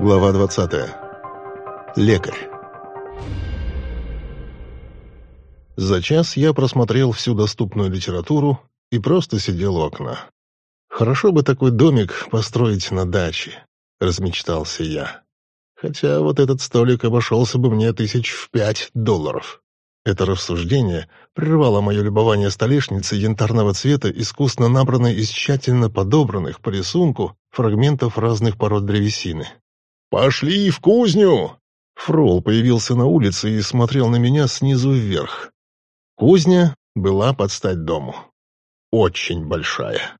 Глава 20. Лекарь. За час я просмотрел всю доступную литературу и просто сидел у окна. Хорошо бы такой домик построить на даче, размечтался я. Хотя вот этот столик обошелся бы мне тысяч в пять долларов. Это рассуждение прервало мое любование столешницей янтарного цвета, искусно набранной из тщательно подобранных по рисунку фрагментов разных пород древесины. «Пошли в кузню!» Фрол появился на улице и смотрел на меня снизу вверх. Кузня была под стать дому. Очень большая.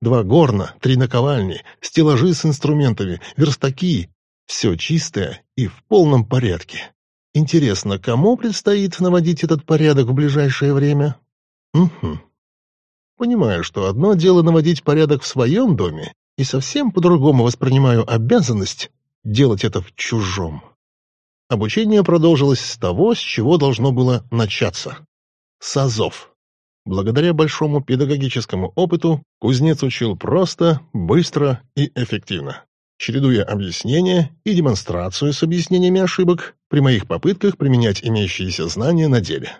Два горна, три наковальни, стеллажи с инструментами, верстаки. Все чистое и в полном порядке. Интересно, кому предстоит наводить этот порядок в ближайшее время? Угу. Понимаю, что одно дело наводить порядок в своем доме, и совсем по-другому воспринимаю обязанность делать это в чужом. Обучение продолжилось с того, с чего должно было начаться. С азов. Благодаря большому педагогическому опыту кузнец учил просто, быстро и эффективно, чередуя объяснения и демонстрацию с объяснениями ошибок при моих попытках применять имеющиеся знания на деле.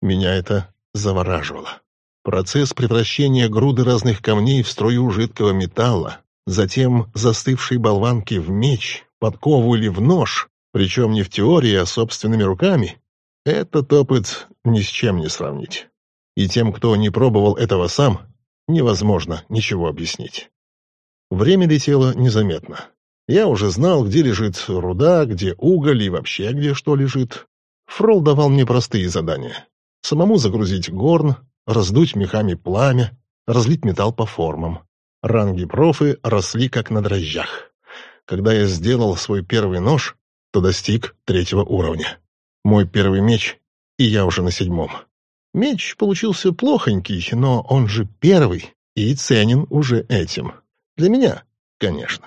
Меня это завораживало. Процесс превращения груды разных камней в струю жидкого металла, затем застывшей болванки в меч, подкову или в нож, причем не в теории, а собственными руками, этот опыт ни с чем не сравнить. И тем, кто не пробовал этого сам, невозможно ничего объяснить. Время летело незаметно. Я уже знал, где лежит руда, где уголь и вообще где что лежит. Фрол давал мне простые задания. Самому загрузить горн, раздуть мехами пламя, разлить металл по формам. Ранги профы росли как на дрожжах. Когда я сделал свой первый нож, то достиг третьего уровня. Мой первый меч, и я уже на седьмом. Меч получился плохонький, но он же первый и ценен уже этим. Для меня, конечно.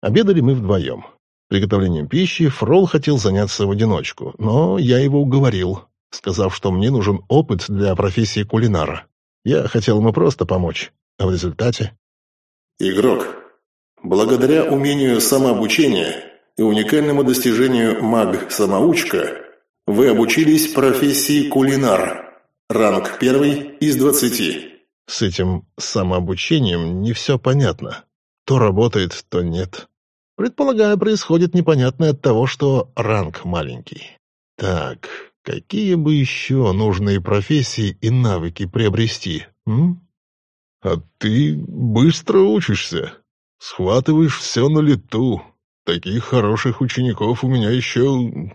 Обедали мы вдвоем. Приготовлением пищи Фрол хотел заняться в одиночку, но я его уговорил, сказав, что мне нужен опыт для профессии кулинара. Я хотел ему просто помочь, а в результате... Игрок, Благодаря умению самообучения и уникальному достижению маг-самоучка вы обучились профессии кулинар. Ранг первый из двадцати. С этим самообучением не все понятно. То работает, то нет. Предполагаю, происходит непонятное от того, что ранг маленький. Так, какие бы еще нужные профессии и навыки приобрести, м? А ты быстро учишься, Схватываешь все на лету. Таких хороших учеников у меня еще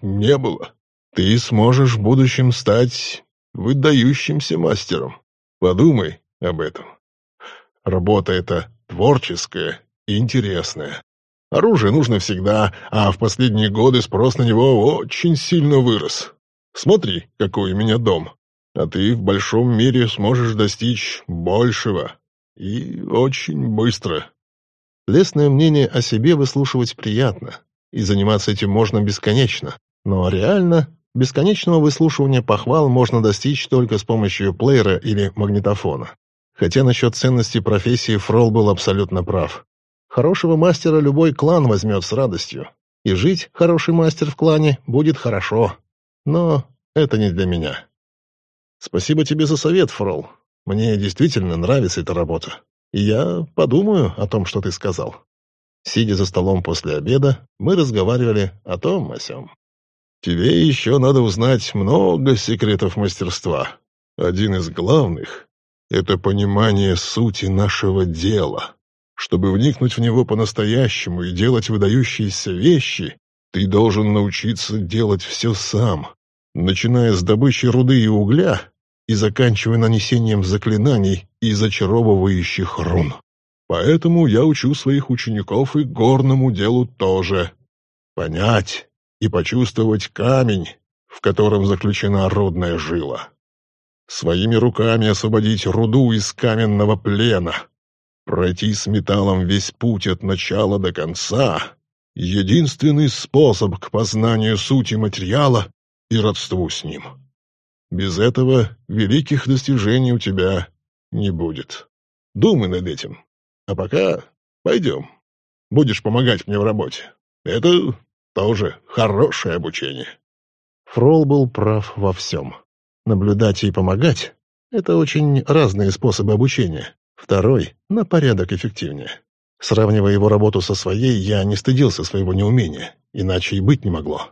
не было. Ты сможешь в будущем стать выдающимся мастером. Подумай об этом. Работа эта творческая и интересная. Оружие нужно всегда, а в последние годы спрос на него очень сильно вырос. Смотри, какой у меня дом. А ты в большом мире сможешь достичь большего. И очень быстро. Лестное мнение о себе выслушивать приятно, и заниматься этим можно бесконечно. Но реально, бесконечного выслушивания похвал можно достичь только с помощью плеера или магнитофона. Хотя насчет ценности профессии Фрол был абсолютно прав. Хорошего мастера любой клан возьмет с радостью. И жить хороший мастер в клане будет хорошо. Но это не для меня. Спасибо тебе за совет, Фрол. Мне действительно нравится эта работа. Я подумаю о том, что ты сказал. Сидя за столом после обеда, мы разговаривали о том, о сём. Тебе еще надо узнать много секретов мастерства. Один из главных — это понимание сути нашего дела. Чтобы вникнуть в него по-настоящему и делать выдающиеся вещи, ты должен научиться делать все сам, начиная с добычи руды и угля и заканчивая нанесением заклинаний и зачаровывающих рун. Поэтому я учу своих учеников и горному делу тоже. Понять и почувствовать камень, в котором заключена рудная жила. Своими руками освободить руду из каменного плена. Пройти с металлом весь путь от начала до конца — единственный способ к познанию сути материала и родству с ним. Без этого великих достижений у тебя не будет. Думай над этим. А пока пойдем. Будешь помогать мне в работе. Это тоже хорошее обучение. Фрол был прав во всем. Наблюдать и помогать — это очень разные способы обучения. Второй — на порядок эффективнее. Сравнивая его работу со своей, я не стыдился своего неумения, иначе и быть не могло.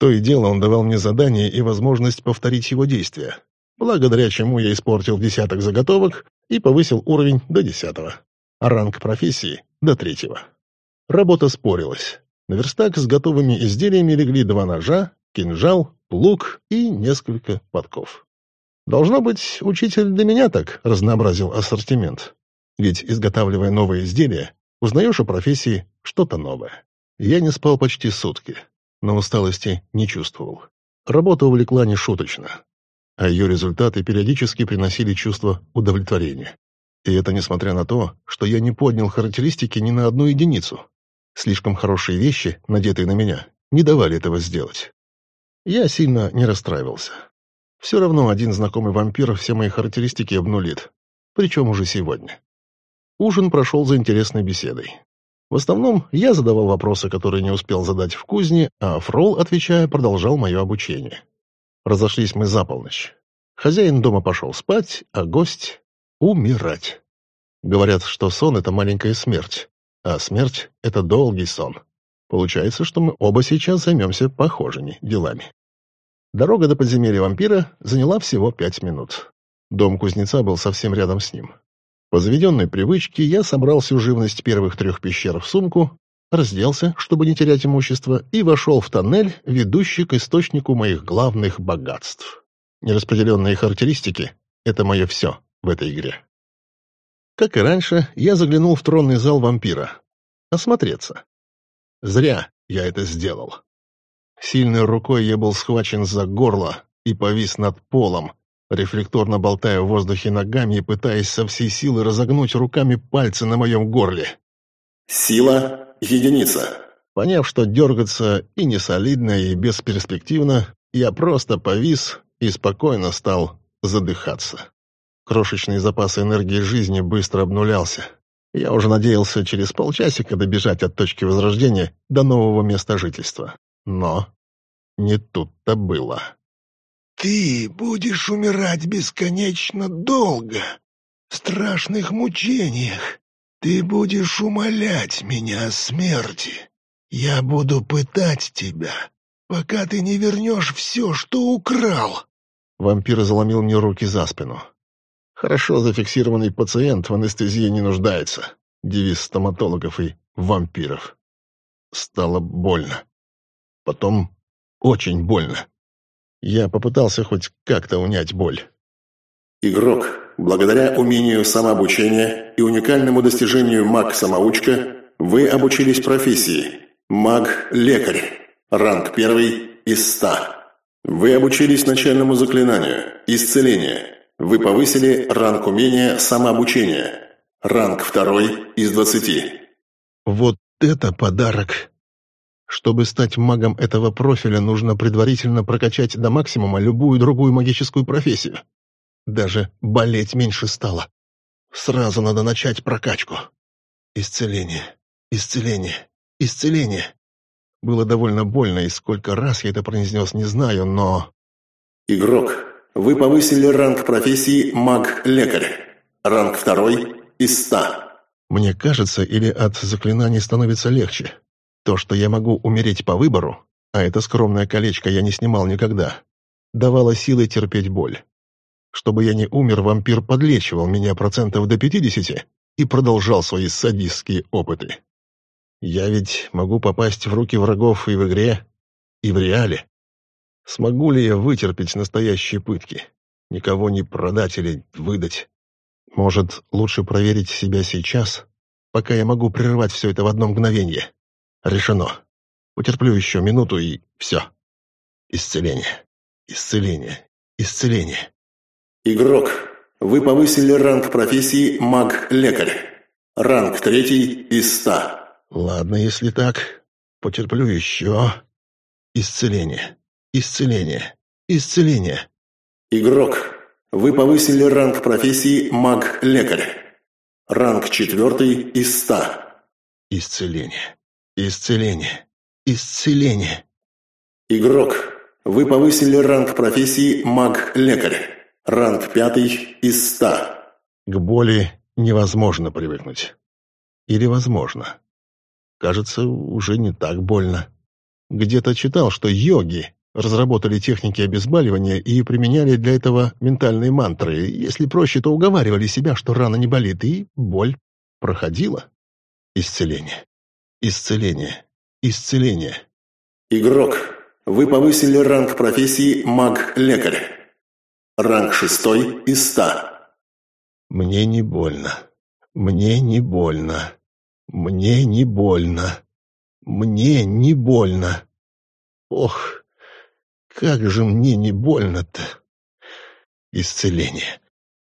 То и дело он давал мне задание и возможность повторить его действия, благодаря чему я испортил десяток заготовок и повысил уровень до десятого, а ранг профессии — до третьего. Работа спорилась. На верстак с готовыми изделиями легли два ножа, кинжал, лук и несколько подков. Должно быть, учитель для меня так разнообразил ассортимент. Ведь, изготавливая новые изделия, узнаешь о профессии что-то новое. Я не спал почти сутки, но усталости не чувствовал. Работа увлекла нешуточно, а ее результаты периодически приносили чувство удовлетворения. И это несмотря на то, что я не поднял характеристики ни на одну единицу. Слишком хорошие вещи, надетые на меня, не давали этого сделать. Я сильно не расстраивался. Все равно один знакомый вампир все мои характеристики обнулит, причем уже сегодня. Ужин прошел за интересной беседой. В основном я задавал вопросы, которые не успел задать в кузне, а Фрол, отвечая, продолжал мое обучение. Разошлись мы за полночь. Хозяин дома пошел спать, а гость — умирать. Говорят, что сон — это маленькая смерть, а смерть — это долгий сон. Получается, что мы оба сейчас займемся похожими делами. Дорога до подземелья вампира заняла всего пять минут. Дом кузнеца был совсем рядом с ним. По заведенной привычке я собрал всю живность первых трех пещер в сумку, разделся, чтобы не терять имущество, и вошел в тоннель, ведущий к источнику моих главных богатств. Нераспределенные характеристики — это мое все в этой игре. Как и раньше, я заглянул в тронный зал вампира. Осмотреться. Зря я это сделал. Сильной рукой я был схвачен за горло и повис над полом, рефлекторно болтая в воздухе ногами и пытаясь со всей силы разогнуть руками пальцы на моем горле. Сила — единица. Поняв, что дергаться и несолидно, и бесперспективно, я просто повис и спокойно стал задыхаться. Крошечный запас энергии жизни быстро обнулялся. Я уже надеялся через полчасика добежать от точки возрождения до нового места жительства. Но не тут-то было. Ты будешь умирать бесконечно долго, в страшных мучениях. Ты будешь умолять меня о смерти. Я буду пытать тебя, пока ты не вернешь все, что украл. Вампир заломил мне руки за спину. Хорошо зафиксированный пациент в анестезии не нуждается. Девиз стоматологов и вампиров. Стало больно. Потом очень больно. Я попытался хоть как-то унять боль. Игрок, благодаря умению самообучения и уникальному достижению маг-самоучка, вы обучились профессии маг-лекарь, ранг первый из ста. Вы обучились начальному заклинанию исцеление. Вы повысили ранг умения самообучения, ранг второй из двадцати. Вот это подарок! Чтобы стать магом этого профиля, нужно предварительно прокачать до максимума любую другую магическую профессию. Даже болеть меньше стало. Сразу надо начать прокачку. Исцеление, исцеление, исцеление. Было довольно больно, и сколько раз я это произнес, не знаю, но... Игрок, вы повысили ранг профессии маг-лекарь. Ранг второй из ста. Мне кажется, или от заклинаний становится легче. То, что я могу умереть по выбору, а это скромное колечко я не снимал никогда, давало силы терпеть боль. Чтобы я не умер, вампир подлечивал меня процентов до пятидесяти и продолжал свои садистские опыты. Я ведь могу попасть в руки врагов и в игре, и в реале. Смогу ли я вытерпеть настоящие пытки? Никого не продать или выдать? Может, лучше проверить себя сейчас, пока я могу прервать все это в одно мгновение? Решено. Потерплю еще минуту и все. Исцеление. Исцеление. Исцеление. Игрок, вы повысили ранг профессии маг-лекарь. Ранг третий из ста. Ладно, если так. Потерплю еще. Исцеление. Исцеление. Исцеление. Игрок, вы повысили ранг профессии маг-лекарь. Ранг четвертый из ста. Исцеление. Исцеление. исцеление. Игрок, вы повысили ранг профессии маг-лекарь. Ранг пятый из ста. К боли невозможно привыкнуть. Или возможно. Кажется, уже не так больно. Где-то читал, что йоги разработали техники обезболивания и применяли для этого ментальные мантры. Если проще, то уговаривали себя, что рана не болит, и боль проходила. Исцеление. Исцеление. Исцеление. Игрок, вы повысили ранг профессии маг-лекарь. Ранг шестой из ста. Мне не больно. Мне не больно. Мне не больно. Мне не больно. Ох, как же мне не больно-то. Исцеление.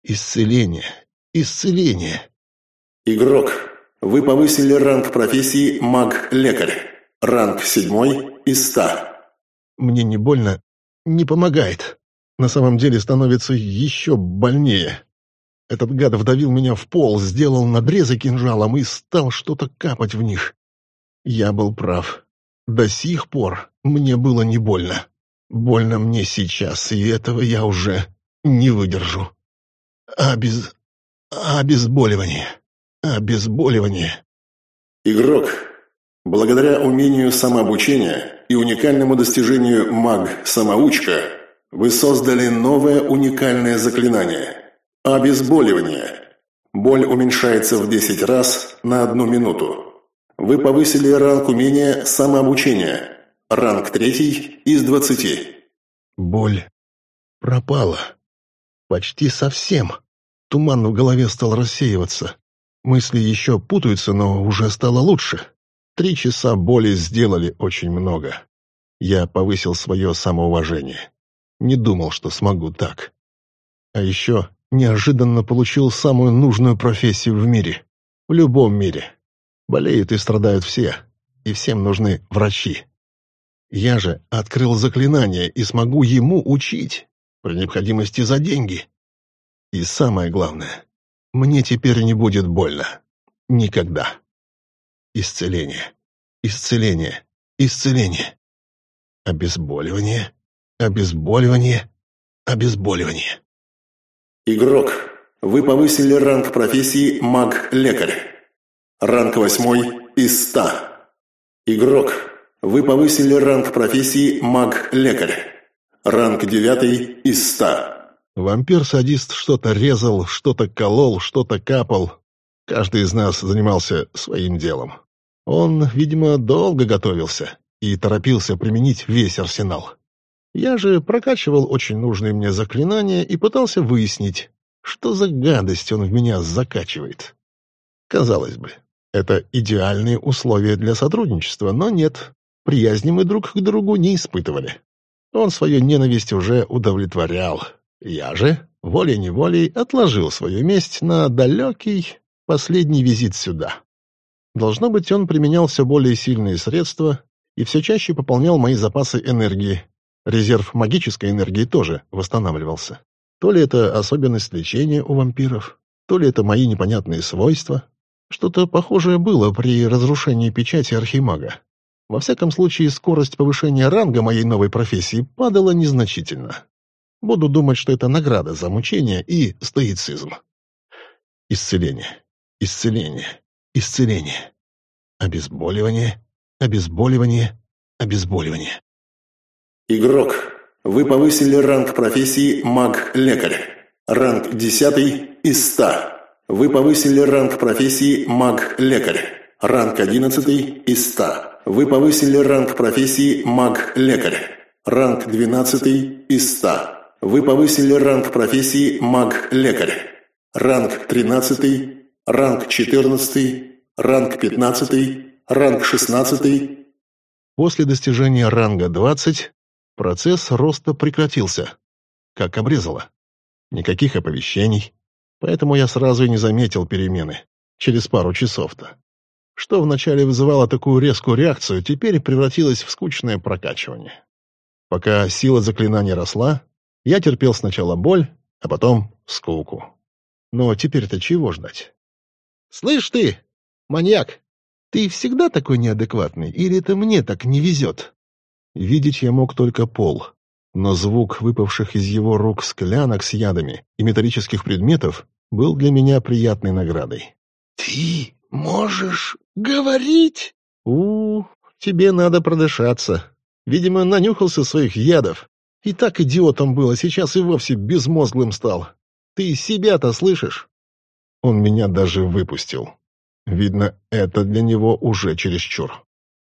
Исцеление. Исцеление. Игрок, вы повысили ранг профессии маг-лекарь. Ранг седьмой из ста. Мне не больно, не помогает. На самом деле становится еще больнее. Этот гад вдавил меня в пол, сделал надрезы кинжалом и стал что-то капать в них. Я был прав. До сих пор мне было не больно. Больно мне сейчас, и этого я уже не выдержу. Обез... Обезболивание. Обезболивание. Игрок, благодаря умению самообучения и уникальному достижению маг-самоучка, вы создали новое уникальное заклинание – обезболивание. Боль уменьшается в 10 раз на одну минуту. Вы повысили ранг умения самообучения. Ранг третий из 20. Боль пропала. Почти совсем. Туман в голове стал рассеиваться. Мысли еще путаются, но уже стало лучше. Три часа боли сделали очень много. Я повысил свое самоуважение. Не думал, что смогу так. А еще неожиданно получил самую нужную профессию в мире. В любом мире. Болеют и страдают все, и всем нужны врачи. Я же открыл заклинание и смогу ему учить, при необходимости за деньги. И самое главное, мне теперь не будет больно. Никогда. Исцеление. Исцеление. Исцеление. Обезболивание. Обезболивание. Обезболивание. Игрок, вы повысили ранг профессии маг-лекарь. Ранг восьмой из ста. Игрок, вы повысили ранг профессии маг-лекарь. Ранг девятый из ста. Вампир-садист что-то резал, что-то колол, что-то капал. Каждый из нас занимался своим делом. Он, видимо, долго готовился и торопился применить весь арсенал. Я же прокачивал очень нужные мне заклинания и пытался выяснить, что за гадость он в меня закачивает. Казалось бы, это идеальные условия для сотрудничества, но нет, приязни мы друг к другу не испытывали. Он свою ненависть уже удовлетворял. Я же, волей-неволей, отложил свою месть на далекий последний визит сюда. Должно быть, он применял все более сильные средства и все чаще пополнял мои запасы энергии, Резерв магической энергии тоже восстанавливался. То ли это особенность лечения у вампиров, то ли это мои непонятные свойства. Что-то похожее было при разрушении печати архимага. Во всяком случае, скорость повышения ранга моей новой профессии падала незначительно. Буду думать, что это награда за мучение и стоицизм. Исцеление, исцеление, исцеление. Обезболивание, обезболивание, обезболивание. Игрок, вы повысили ранг профессии маг-лекарь. Ранг 10 из 100. Вы повысили ранг профессии маг-лекарь. Ранг 11 из 100. Вы повысили ранг профессии маг-лекарь. Ранг 12 из 100. Вы повысили ранг профессии маг-лекарь. Ранг 13, ранг 14, ранг 15, ранг 16. После достижения ранга 20 Процесс роста прекратился, как обрезало. Никаких оповещений, поэтому я сразу и не заметил перемены, через пару часов-то. Что вначале вызывало такую резкую реакцию, теперь превратилось в скучное прокачивание. Пока сила заклинания росла, я терпел сначала боль, а потом скуку. Но теперь-то чего ждать? «Слышь ты, маньяк, Ты всегда такой неадекватный, или это мне так не везет?» Видеть я мог только пол, но звук выпавших из его рук склянок с ядами и металлических предметов был для меня приятной наградой. «Ты можешь говорить?» «У, тебе надо продышаться. Видимо, нанюхался своих ядов. И так идиотом был, а сейчас и вовсе безмозглым стал. Ты себя-то слышишь?» Он меня даже выпустил. Видно, это для него уже чересчур.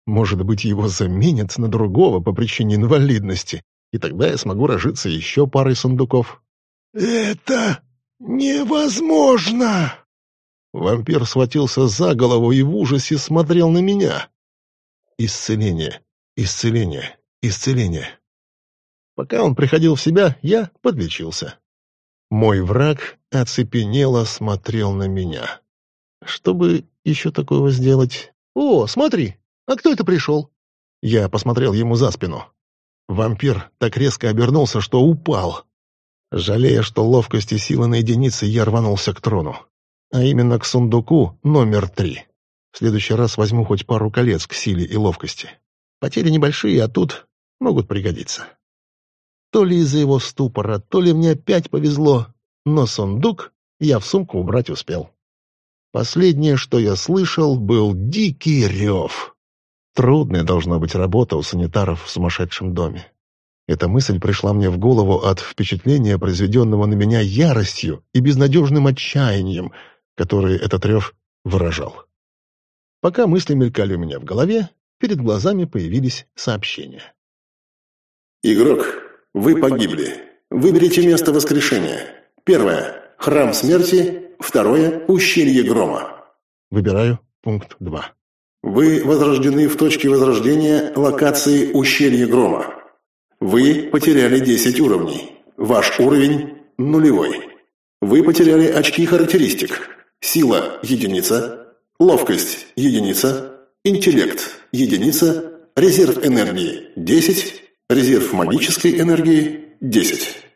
Может быть, его заменят на другого по причине инвалидности, и тогда я смогу разжиться еще парой сундуков. «Это невозможно!» Вампир схватился за голову и в ужасе смотрел на меня. Исцеление, исцеление, исцеление. Пока он приходил в себя, я подлечился. Мой враг оцепенело смотрел на меня. Чтобы еще такого сделать... «О, смотри! А кто это пришел?» Я посмотрел ему за спину. Вампир так резко обернулся, что упал. Жалея, что ловкость и сила на единице, я рванулся к трону. А именно к сундуку номер три. В следующий раз возьму хоть пару колец к силе и ловкости. Потери небольшие, а тут могут пригодиться. То ли из-за его ступора, то ли мне опять повезло, но сундук я в сумку убрать успел. Последнее, что я слышал, был дикий рев. Трудная должна быть работа у санитаров в сумасшедшем доме. Эта мысль пришла мне в голову от впечатления, произведенного на меня яростью и безнадежным отчаянием, которые этот рев выражал. Пока мысли мелькали у меня в голове, перед глазами появились сообщения. «Игрок, вы погибли. Выберите место воскрешения. Первое – храм смерти. Второе – ущелье грома. Выбираю пункт 2. Вы возрождены в точке возрождения локации ущелье грома. Вы потеряли 10 уровней. Ваш уровень – нулевой. Вы потеряли очки характеристик. Сила – единица. Ловкость – единица. Интеллект – единица. Резерв энергии – 10. Резерв магической энергии – 10.